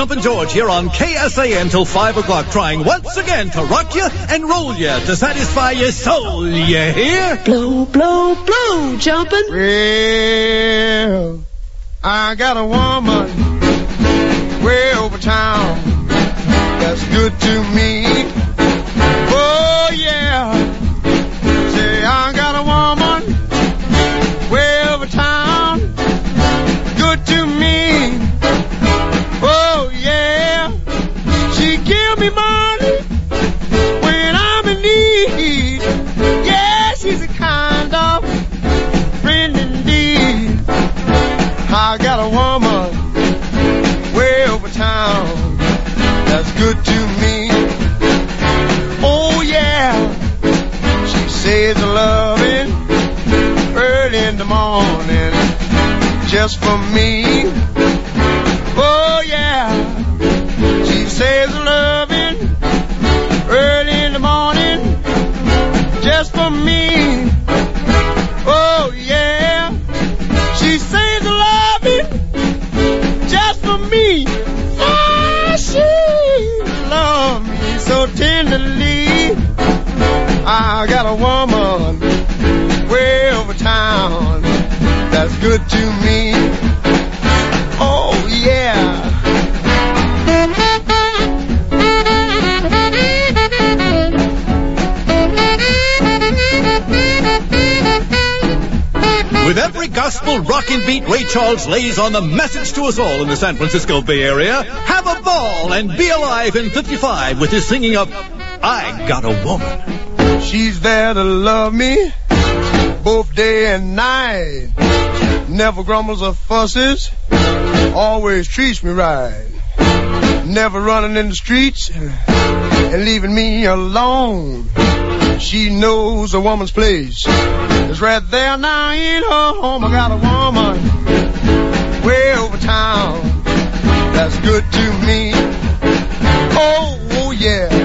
Jumpin' George here on KSAN till 5 o'clock, trying once again to rock you and roll you to satisfy your soul. You hear? Blow, blow, blow, jumpin'. Well, I got a woman way over town that's good to me. I got a woman way over town that's good to me. Oh yeah, she says loving early in the morning just for me. Oh yeah, she says loving early in the morning just for me. A woman way over town that's good to me. Oh yeah. With every gospel rockin' beat, Ray Charles lays on the message to us all in the San Francisco Bay Area. Have a ball and be alive in 55 with his singing of I Got a Woman. She's there to love me both day and night. Never grumbles or fusses, always treats me right. Never running in the streets and leaving me alone. She knows a woman's place. It's right there now in her home. I got a woman way over town that's good to me. Oh, oh yeah.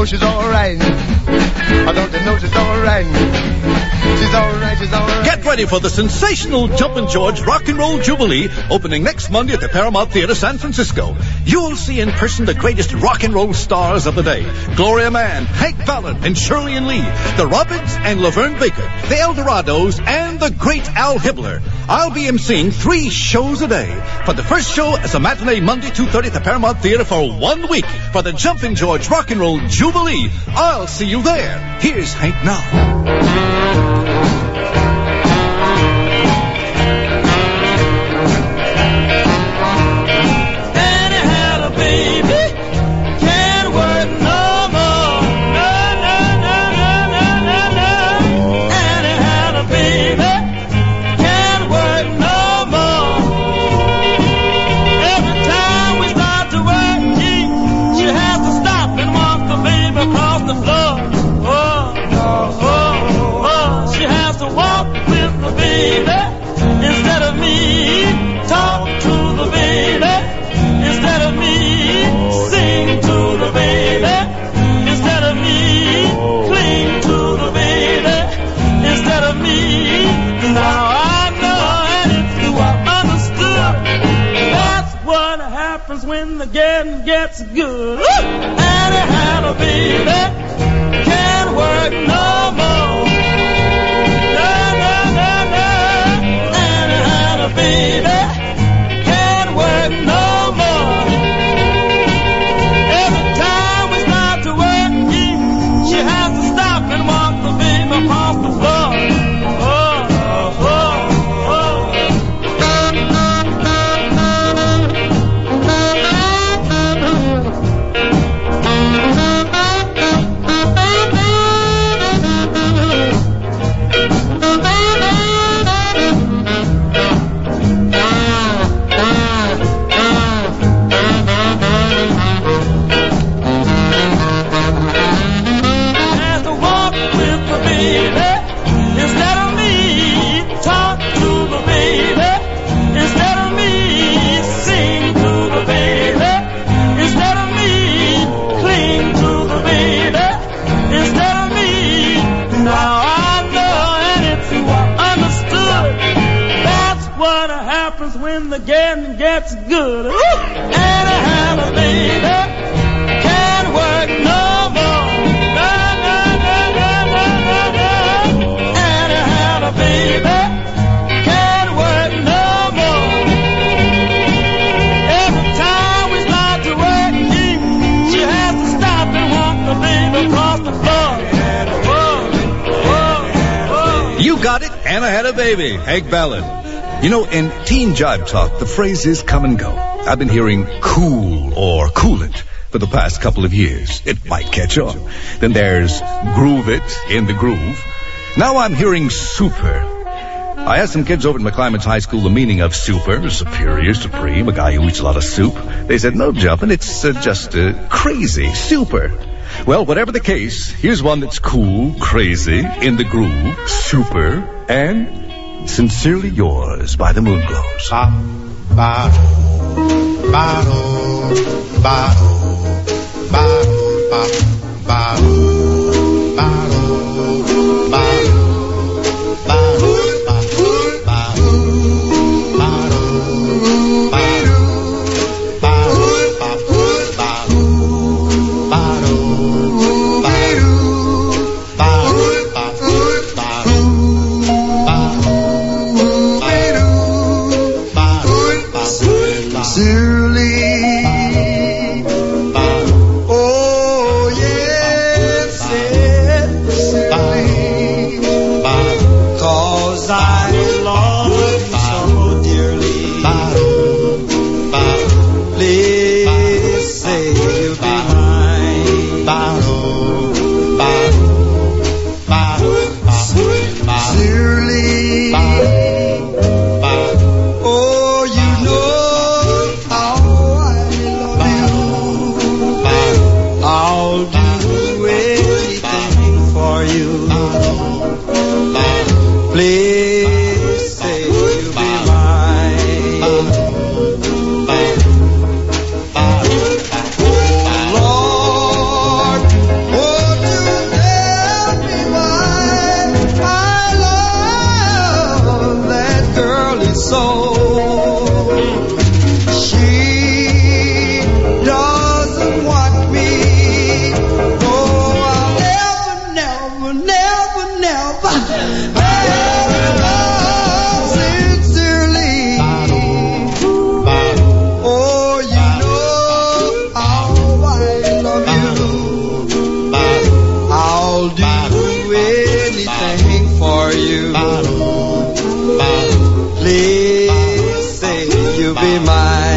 Know she's alright? I don't know she's alright? Get ready for the sensational Jumpin' George Rock and Roll Jubilee opening next Monday at the Paramount Theater, San Francisco. You'll see in person the greatest rock and roll stars of the day. Gloria Mann, Hank Ballard, and Shirley and Lee, the Robins and LaVern Baker, the Eldorados, and the great Al Hibbler. I'll be emceeing three shows a day. For the first show as a matinee Monday 2.30 at the Paramount Theater for one week for the Jumpin' George Rock and Roll Jubilee. I'll see you there. Here's Hank now. Hank Ballard. You know, in teen jive talk, the phrases come and go. I've been hearing cool or cool it for the past couple of years. It might catch on. Then there's groove it in the groove. Now I'm hearing super. I asked some kids over at McClymonds High School the meaning of super, superior, supreme, a guy who eats a lot of soup. They said, no, jumping, it's uh, just uh, crazy, super. Well, whatever the case, here's one that's cool, crazy, in the groove, super, and Sincerely yours by the Moonglows. Be mine.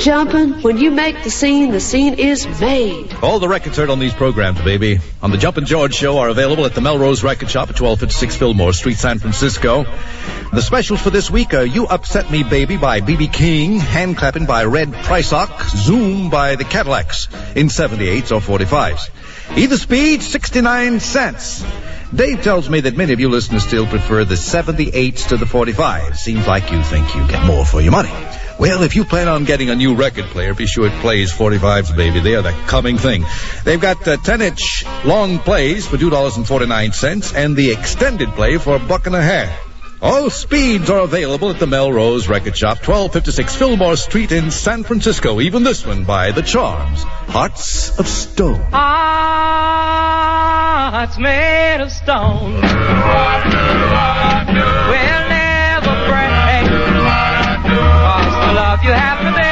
Jumpin', when you make the scene, the scene is made. All the records heard on these programs, baby, on the Jumpin' George Show are available at the Melrose Record Shop at 1256 Fillmore Street, San Francisco. The specials for this week are You Upset Me Baby by B.B. King, Hand Clapping by Red Prysock, Zoom by the Cadillacs in 78s or 45s. Either speed, 69 cents. Dave tells me that many of you listeners still prefer the 78s to the 45s. Seems like you think you get more for your money. Well, if you plan on getting a new record player, be sure it plays 45s, baby. They are the coming thing. They've got uh, the 10-inch long plays for $2.49 and the extended play for a buck and a half. All speeds are available at the Melrose Record Shop, 1256 Fillmore Street in San Francisco. Even this one by The Charms, Hearts of Stone. Hearts made of stone will you have for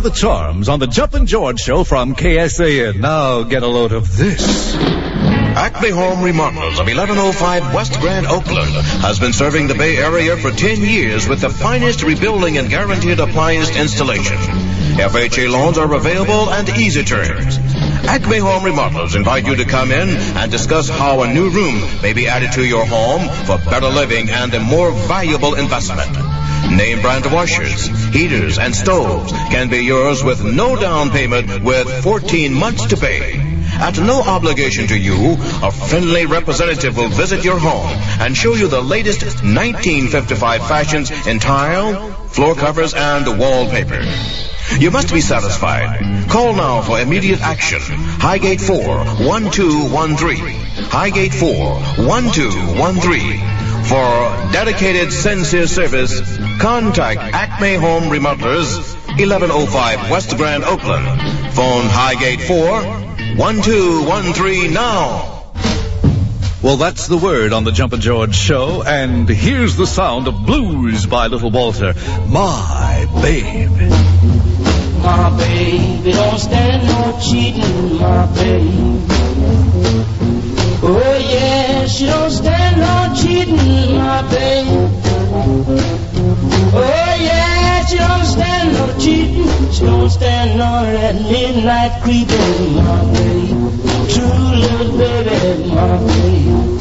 By The Charms on the Jumpin' George Show from KSAN. Now get a load of this. Acme Home Remodelers of 1105 West Grand Oakland has been serving the Bay Area for 10 years with the finest rebuilding and guaranteed appliance installation. FHA loans are available and easy terms. Acme Home Remodelers invite you to come in and discuss how a new room may be added to your home for better living and a more valuable investment. Name brand washers, heaters, and stoves can be yours with no down payment with 14 months to pay. At no obligation to you, a friendly representative will visit your home and show you the latest 1955 fashions in tile, floor covers, and wallpaper. You must be satisfied. Call now for immediate action. Highgate 4 1213. Highgate 4 1213. For dedicated sincere service, contact Acme Home Remodelers, 1105 West Grand Oakland. Phone Highgate 4 1213 now. Well, that's the word on the Jumpin' George Show, and here's the sound of blues by Little Walter. My babe. My baby don't stand no cheating, my baby. Oh yeah, she don't stand no cheating, my baby. Oh yeah, she don't stand no cheating. She don't stand no that midnight creeping, my baby. True little baby, my baby.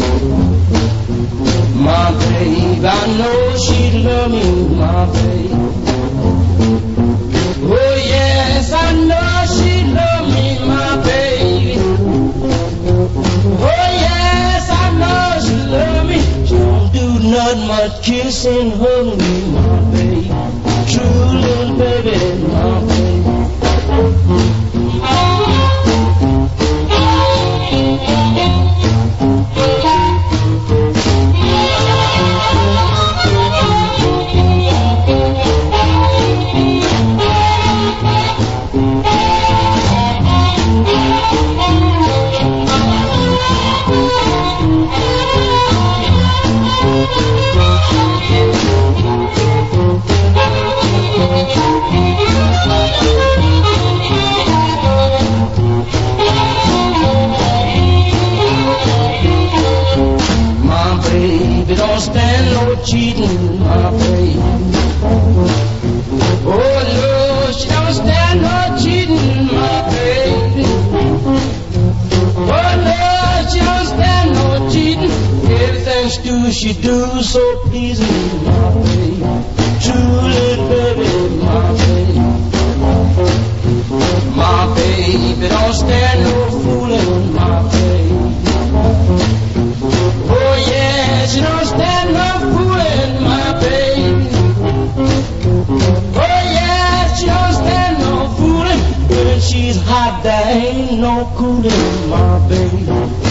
My baby, I know she love me, my baby. chasing holy she do so pleasing, my. True little baby, my baby. My baby don't stand no fooling, oh, my baby. Oh yeah, she don't stand no fooling, my baby. Oh yeah, she don't stand no fooling. When she's hot, there ain't no cooling, my baby.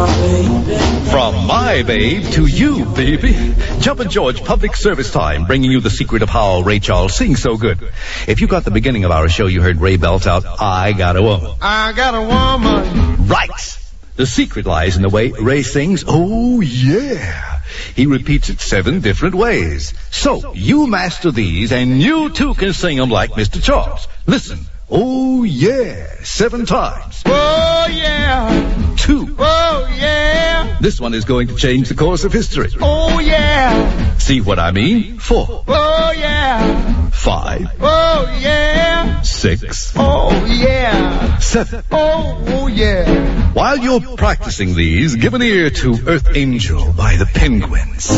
From my babe to you, baby. Jumpin' George Public Service Time, bringing you the secret of how Ray Charles sings so good. If you got the beginning of our show, you heard Ray belt out, I got a woman. I got a woman. Right! The secret lies in the way Ray sings, oh yeah. He repeats it seven different ways. So, you master these and you too can sing them like Mr. Charles. Listen. Oh yeah. Seven times. Oh yeah. Two. Oh yeah. This one is going to change the course of history. Oh yeah. See what I mean? Four. Oh yeah. Five. Oh yeah. Six. Oh yeah. Seven. Oh, oh yeah. While you're practicing these, give an ear to Earth Angel by the Penguins.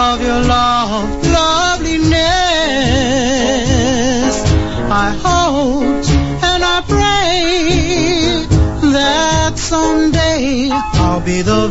Of your love, loveliness. I hoped and I pray that someday I'll be the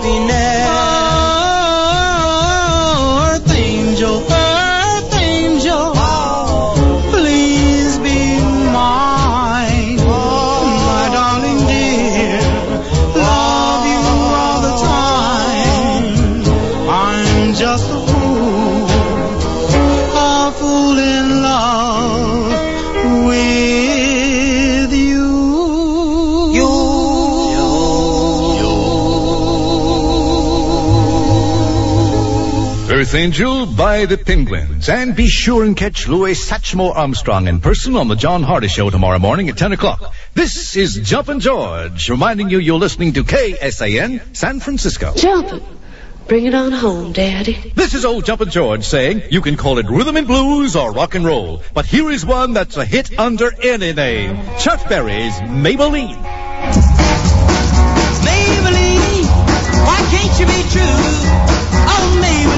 happiness. Angel by the Penguins. And be sure and catch Louis Satchmo Armstrong in person on the John Hardy Show tomorrow morning at 10 o'clock. This is Jumpin' George, reminding you you're listening to KSAN San Francisco. Jumping. Bring it on home, Daddy. This is old Jumpin' George saying you can call it rhythm and blues or rock and roll, but here is one that's a hit under any name. Chuck Berry's Maybelline. Maybelline, why can't you be true? Oh, Maybelline,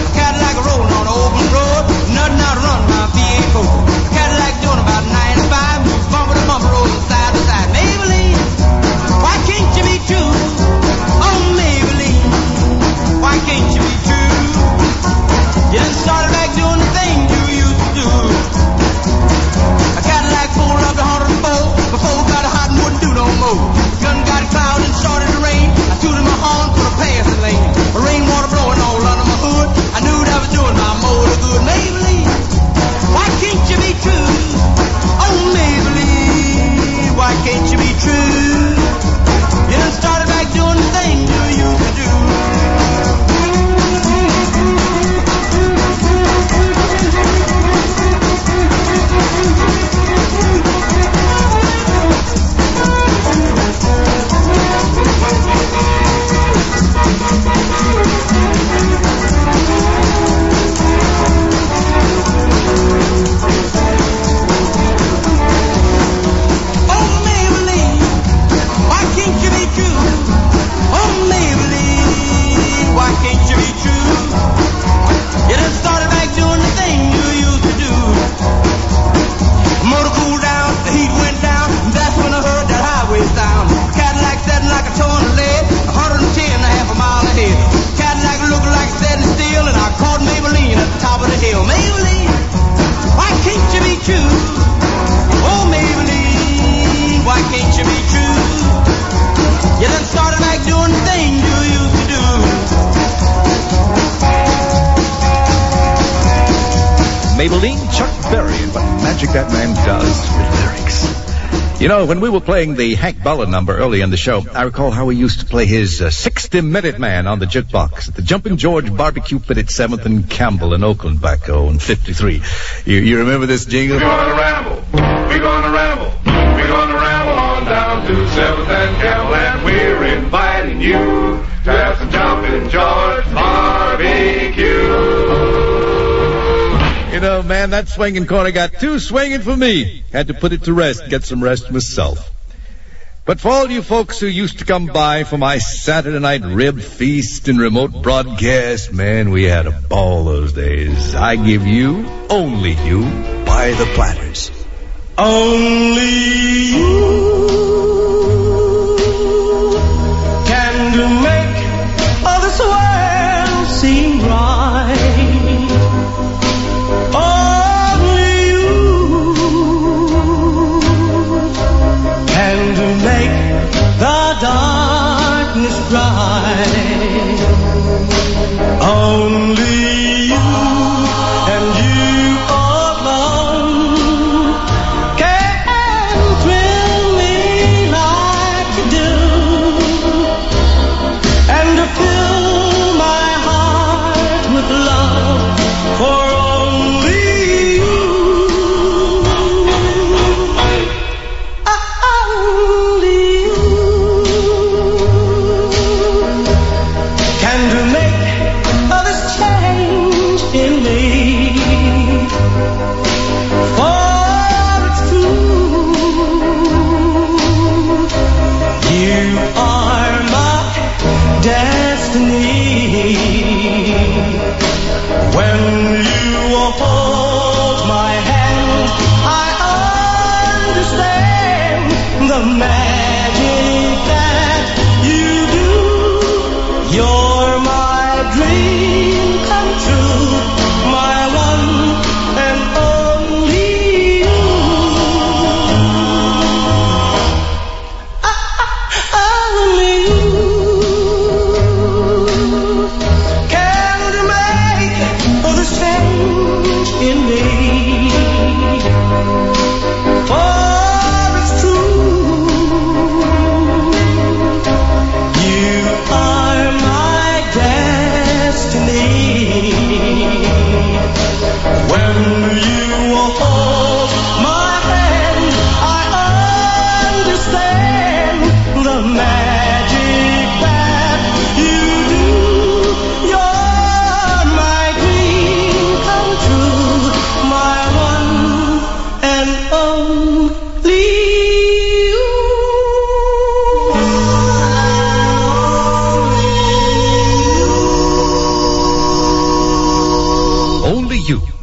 You know, when we were playing the Hank Ballard number early in the show, I recall how we used to play his uh, 60 Minute Man on the jukebox at the Jumping George Barbecue Pit at 7th and Campbell in Oakland back oh, in 53. You, you remember this jingle? We're gonna ramble. We're gonna ramble. We're gonna ramble on down to Seventh and Campbell, and we're inviting you to have some jumping George Know, man, that swinging corner got too swinging for me. Had to put it to rest, get some rest myself. But for all you folks who used to come by for my Saturday night rib feast and remote broadcast, man, we had a ball those days. I give you, only you, by the platters. Only you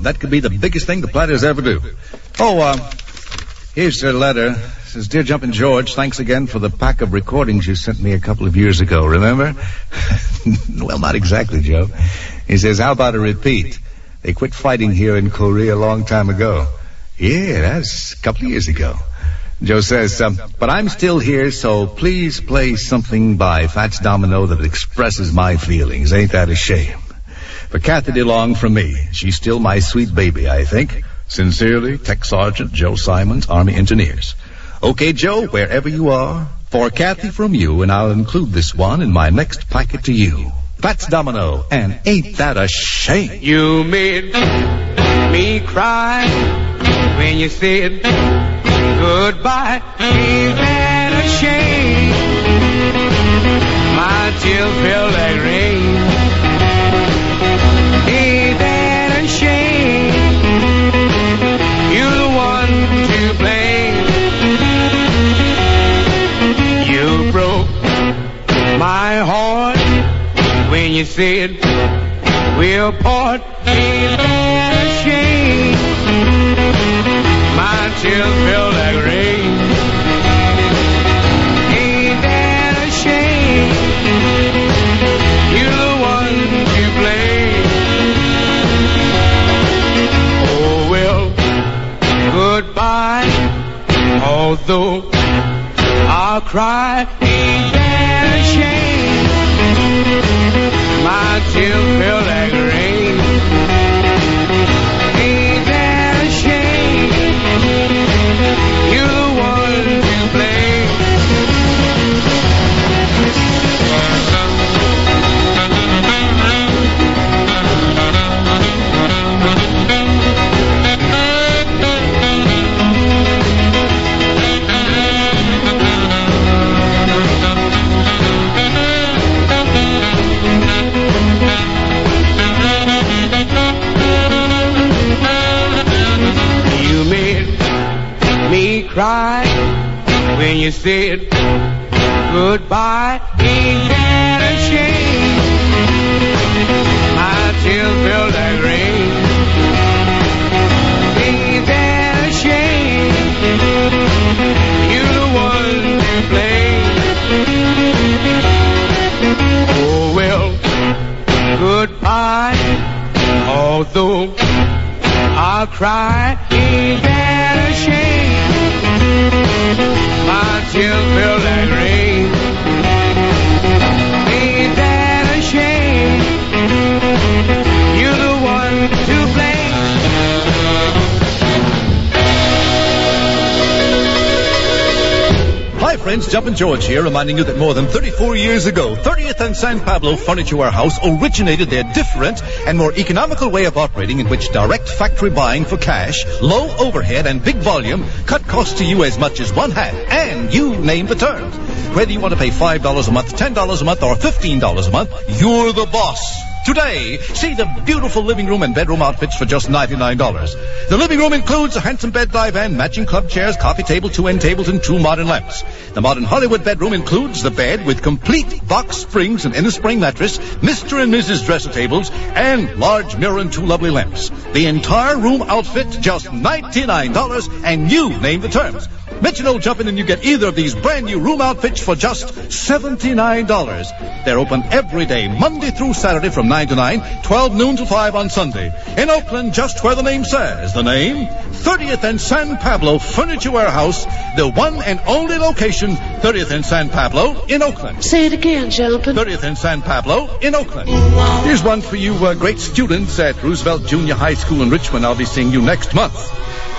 That could be the biggest thing the platters ever do. Oh, uh, here's a letter. It says, Dear Jumpin' George, thanks again for the pack of recordings you sent me a couple of years ago, remember? well, not exactly, Joe. He says, how about a repeat? They quit fighting here in Korea a long time ago. Yeah, that's a couple of years ago. Joe says, um, but I'm still here, so please play something by Fats Domino that expresses my feelings. Ain't that a shame? For Kathy DeLong from me. She's still my sweet baby, I think. Sincerely, Tech Sergeant Joe Simons, Army Engineers. Okay, Joe, wherever you are, for Kathy from you, and I'll include this one in my next packet to you. That's Domino, and ain't that a shame? You made me cry when you said goodbye. Ain't that a shame? My tears feel like rain. Said we'll part. Shame? My tears feel like rain. Ain't that a shame? You're the one to blame. Oh well, goodbye. Although I'll cry, cry when you said goodbye. Ain't that a shame? My tears feel like rain. Ain't that a shame? You're the one to blame. Oh well, goodbye. Although I'll cry. Ain't that a shame? Tears feel like friends, Jumpin' George here, reminding you that more than 34 years ago, 30th and San Pablo Furniture Warehouse originated their different and more economical way of operating in which direct factory buying for cash, low overhead and big volume cut costs to you as much as one half, and you name the terms. Whether you want to pay $5 a month, $10 a month, or $15 a month, you're the boss. Today, see the beautiful living room and bedroom outfits for just $99. The living room includes a handsome bed divan, matching club chairs, coffee table, two end tables, and two modern lamps. The modern Hollywood bedroom includes the bed with complete box springs and inner spring mattress, Mr. and Mrs. dresser tables, and large mirror and two lovely lamps. The entire room outfit, just $99, and you name the terms. Mention Old Jumpin' and you get either of these brand new room outfits for just $79. They're open every day, Monday through Saturday from 9 to 9, 12 noon to 5 on Sunday. In Oakland, just where the name says. The name? 30th and San Pablo Furniture Warehouse, the one and only location, 30th and San Pablo in Oakland. Say it again, Jumpin'. 30th and San Pablo in Oakland. Here's one for you uh, great students at Roosevelt Junior High School in Richmond. I'll be seeing you next month.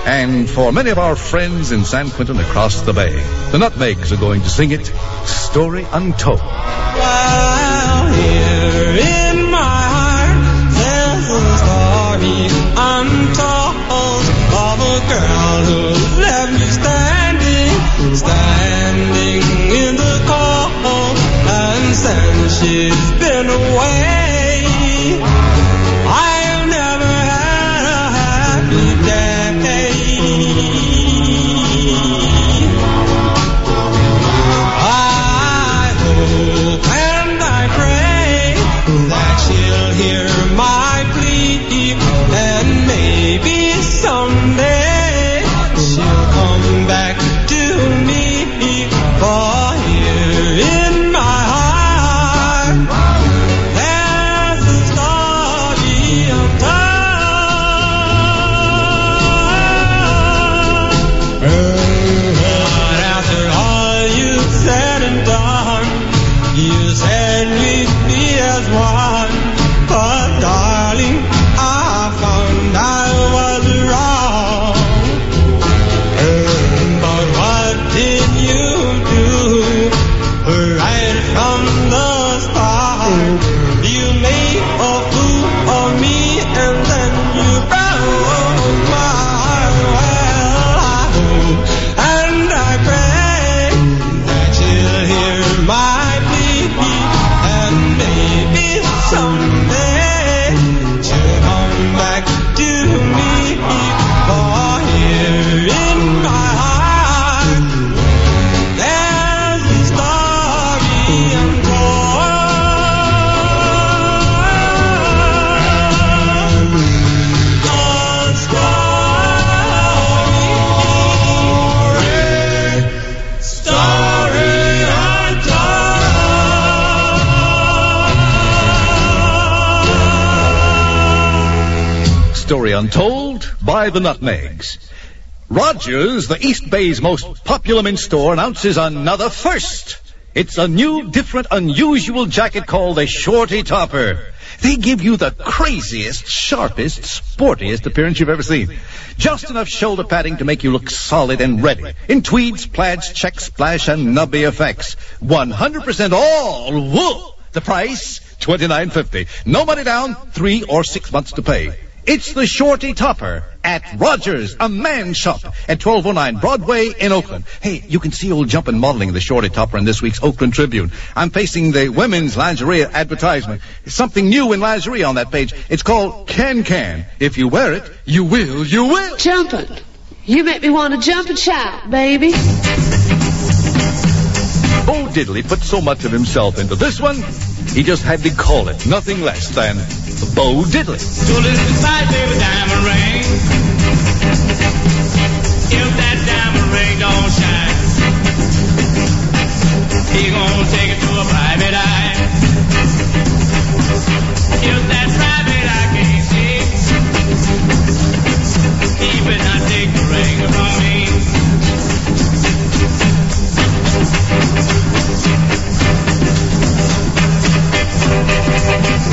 And for many of our friends in San Quentin across the bay, the Nutmegs are going to sing it, Story Untold. While she's been away, the nutmegs. Rogers, the East Bay's most popular men's store, announces another first. It's a new, different, unusual jacket called the Shorty Topper. They give you the craziest, sharpest, sportiest appearance you've ever seen. Just enough shoulder padding to make you look solid and ready. In tweeds, plaids, check, splash, and nubby effects. 100% all wool. The price? Twenty-nine fifty. No money down, three or six months to pay. It's the Shorty Topper at Rogers, a man shop at 1209 Broadway in Oakland. Hey, you can see old jumpin' modeling the Shorty Topper in this week's Oakland Tribune. I'm facing the women's lingerie advertisement. Something new in lingerie on that page. It's called Can Can. If you wear it, you will, you will. Jumpin'. You make me want to jump and shout, baby. Bo Diddley put so much of himself into this one, he just had to call it nothing less than Bo Diddley.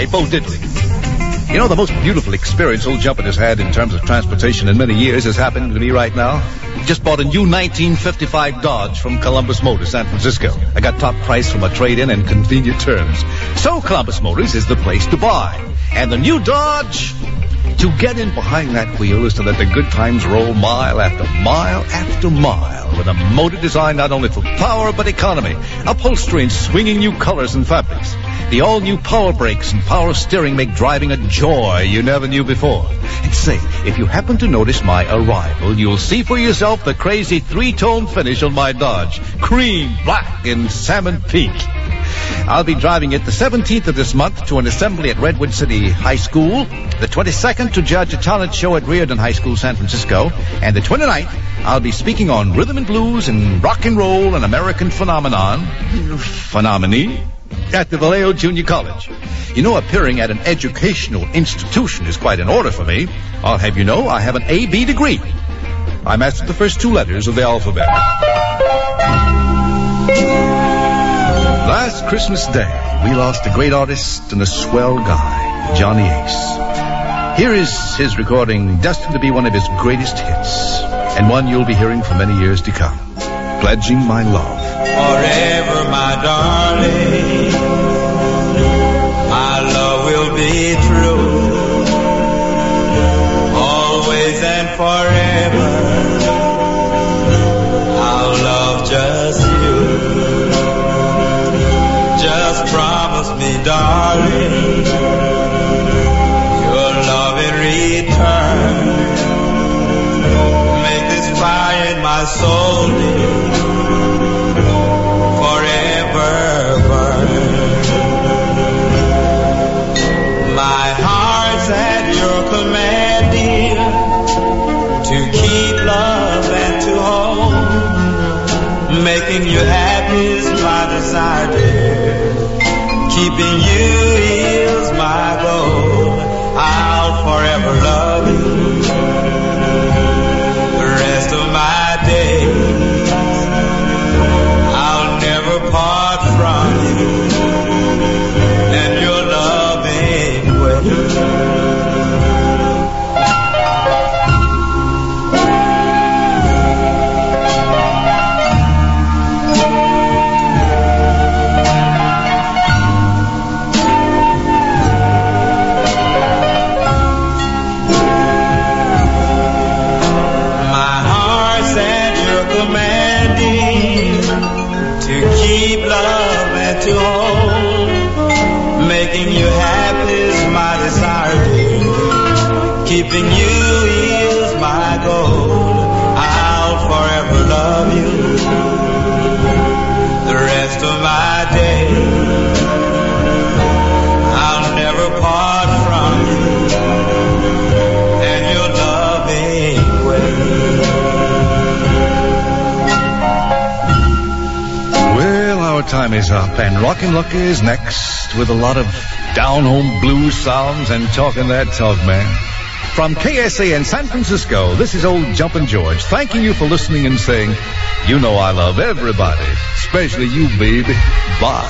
By Bo. You know, the most beautiful experience old Jumpin' has had in terms of transportation in many years is happening to me right now. Just bought a new 1955 Dodge from Columbus Motors, San Francisco. I got top price from a trade-in and convenient terms. So Columbus Motors is the place to buy. And the new Dodge, to get in behind that wheel is to let the good times roll mile after mile after mile with a motor designed not only for power but economy, upholstery in swinging new colors and fabrics. The all-new power brakes and power steering make driving a joy you never knew before. And say, if you happen to notice my arrival, you'll see for yourself the crazy three-tone finish on my Dodge. Cream, black, and salmon pink. I'll be driving it the 17th of this month to an assembly at Redwood City High School, the 22nd to judge a talent show at Riordan High School, San Francisco, and the 29th I'll be speaking on rhythm and blues and rock and roll and American phenomenon, phenomeny, at the Vallejo Junior College. You know, appearing at an educational institution is quite an order for me. I'll have you know I have an A.B. degree. I mastered the first two letters of the alphabet. Last Christmas Day, we lost a great artist and a swell guy, Johnny Ace. Here is his recording, destined to be one of his greatest hits, and one you'll be hearing for many years to come. Pledging my love. Forever, my darling, Making you happy is my desire, dear. Keeping you blues sounds and talking that talk, man. From KSAN in San Francisco, this is old Jumpin' George thanking you for listening and saying, you know I love everybody, especially you, baby. Bye.